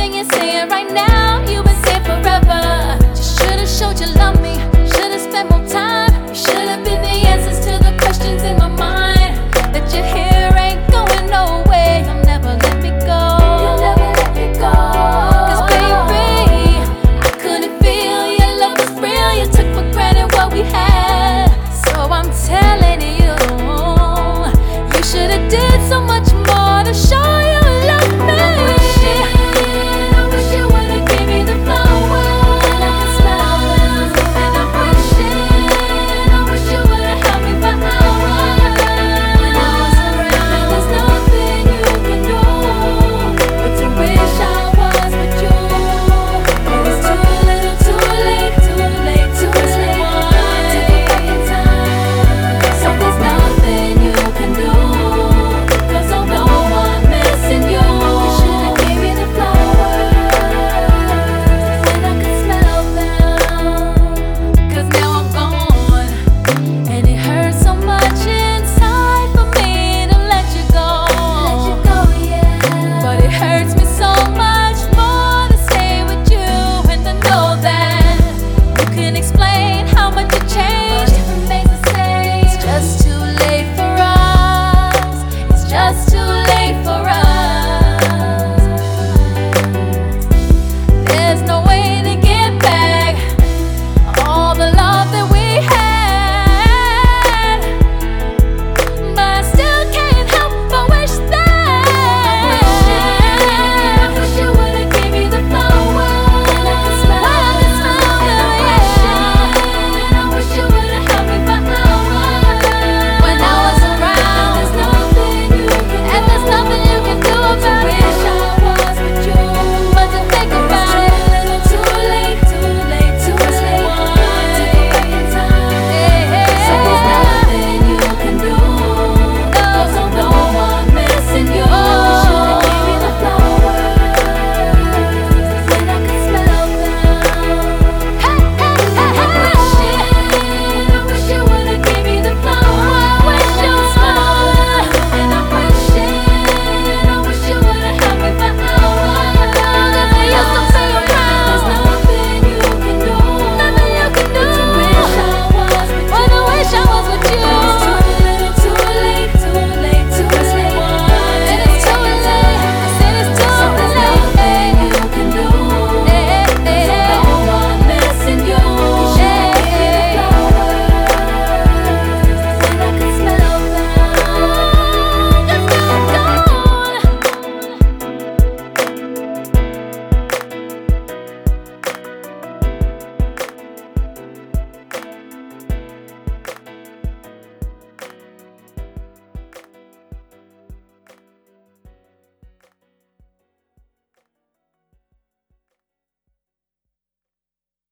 everything you're saying right now. You've been saying forever. You should've showed you love me. Should've spent more time. You should've been the answers to the questions in my mind. That you're here ain't going nowhere. You'll never let me go. You'll never let me go. Cause baby, I couldn't feel your love was real. You took for granted what we had. So I'm telling you, you should've did so much more to show you. explain how much it changed.